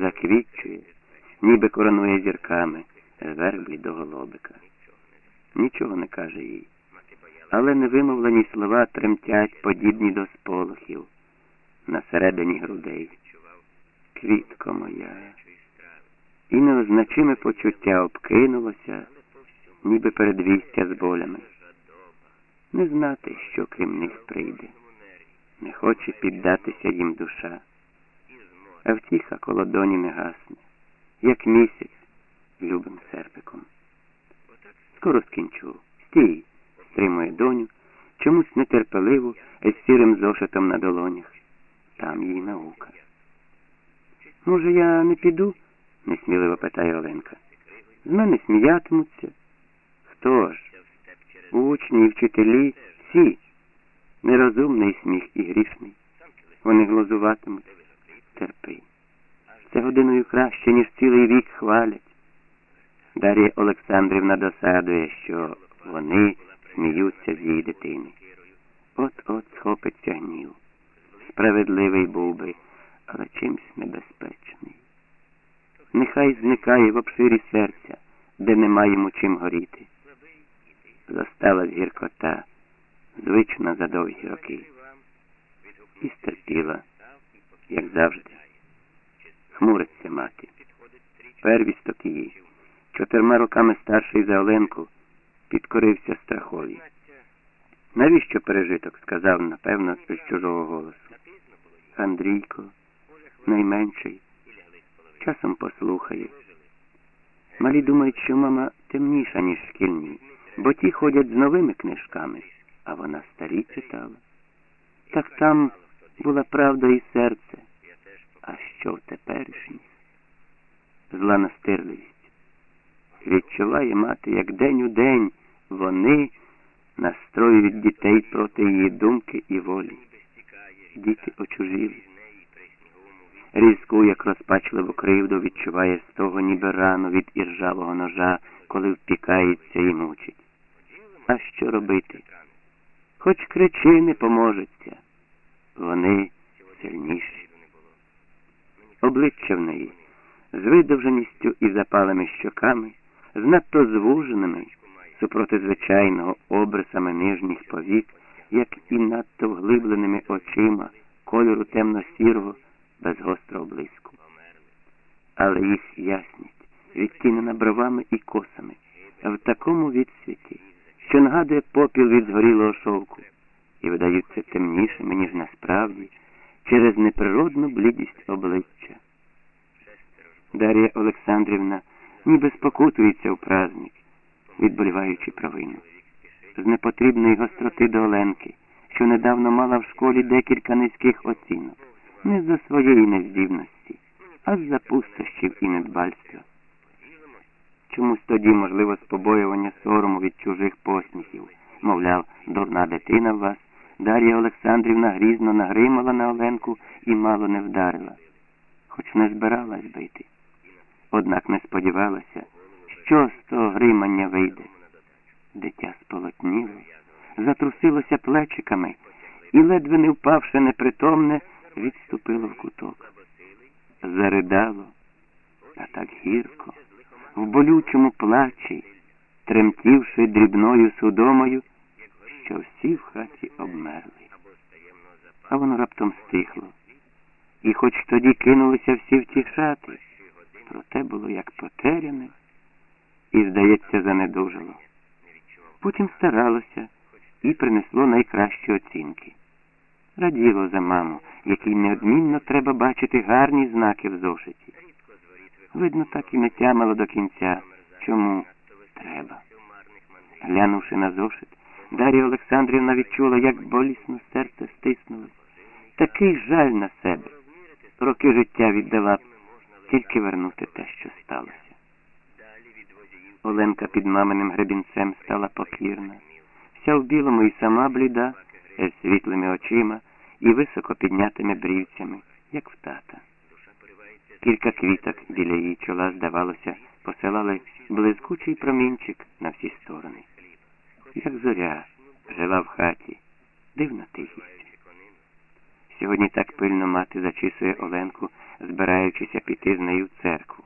заквітчує, ніби коронує зірками зверх блідого лобика. Нічого не каже їй, але невимовлені слова тремтять, подібні до сполохів на середині грудей. Квітко моя. І неозначиме почуття обкинулося, ніби передвістя з болями. Не знати, що крім них прийде, не хоче піддатися їм душа, а втіха коло доні не гасне, як місяць любим серпиком. Скоро скінчу. Стій, стримує доню, чомусь нетерпеливо, з сірим зошитом на долонях. Там їй наука. Може, я не піду? несміливо питає Оленка. З мене сміятимуться. Хто ж? Учні і вчителі всі. Нерозумний сміх і грішний. Вони глузуватимуть. Краще, ніж цілий вік хвалять. Дар'я Олександрівна досадує, що вони сміються з її дитини. От-от схопиться гнів. Справедливий був би, але чимсь небезпечний. Нехай зникає в обширі серця, де нема йому чим горіти. Зосталась гіркота, звична за довгі роки. І стерпіла, як завжди. Хмуриться мати. Первісток її, чотирма роками старший за Оленку, підкорився страхові. Навіщо пережиток? сказав, напевно, з чужого голосу. Андрійко, найменший, часом послухає. Малі думають, що мама темніша, ніж шкільні, бо ті ходять з новими книжками, а вона старі читала. Так там була правда і серце, а що в теперішніх? Зла настирливість. Відчуває мати, як день у день вони настроюють дітей проти її думки і волі. Діти очужілі. Різку, як розпачливу кривду, відчуває з того ніби рану від іржавого ножа, коли впікається і мучить. А що робити? Хоч кричи не поможеться. Вони сильніші. Обличчя в неї з видовженістю і запалими щоками, з надто звуженими супроти звичайного обрисами нижніх повік, як і надто вглибленими очима кольору темно-сірого, без гострого блиску. Але їх ясність відтінена бровами і косами, в такому відсвіті, що нагадує попіл від згорілого шовку, і видаються темнішими, ніж насправді, через неприродну блідість обличчя. Дар'я Олександрівна ніби спокутується у праздник, відболіваючи провину. З непотрібної гостроти до Оленки, що недавно мала в школі декілька низьких оцінок, не за своєї нездібності, а з-за пустощів і недбальства. Чомусь тоді, можливо, з побоювання сорому від чужих посміхів, мовляв, дурна дитина в вас, Дар'я Олександрівна грізно нагримала на Оленку і мало не вдарила, хоч не збиралась бити. Однак не сподівалася, що з того гримання вийде. Дитя сполотніло, затрусилося плечиками і, ледве не впавши непритомне, відступило в куток. Заридало, а так гірко, в болючому плачі, тремтівши дрібною судомою, що всі в хаті обмерли. А воно раптом стихло. І хоч тоді кинулися всі втішати, проте було як потеряне і, здається, занедужило. Потім старалося і принесло найкращі оцінки. Раділо за маму, якій неодмінно треба бачити гарні знаки в зошиті. Видно, так і не тямило до кінця, чому треба. Глянувши на зошит, Дар'я Олександрівна відчула, як болісно серце стиснулось. Такий жаль на себе. Роки життя віддала тільки вернути те, що сталося. Оленка під маминим гребінцем стала покірна, вся в білому і сама бліда, з світлими очима і високо піднятими брівцями, як в тата. Кілька квіток біля її чола, здавалося, посилали блискучий промінчик на всі сторони. Як зоря жила в хаті, дивна тихість. Сьогодні так пильно мати зачісує Оленку збираючися піти з нею в церкву.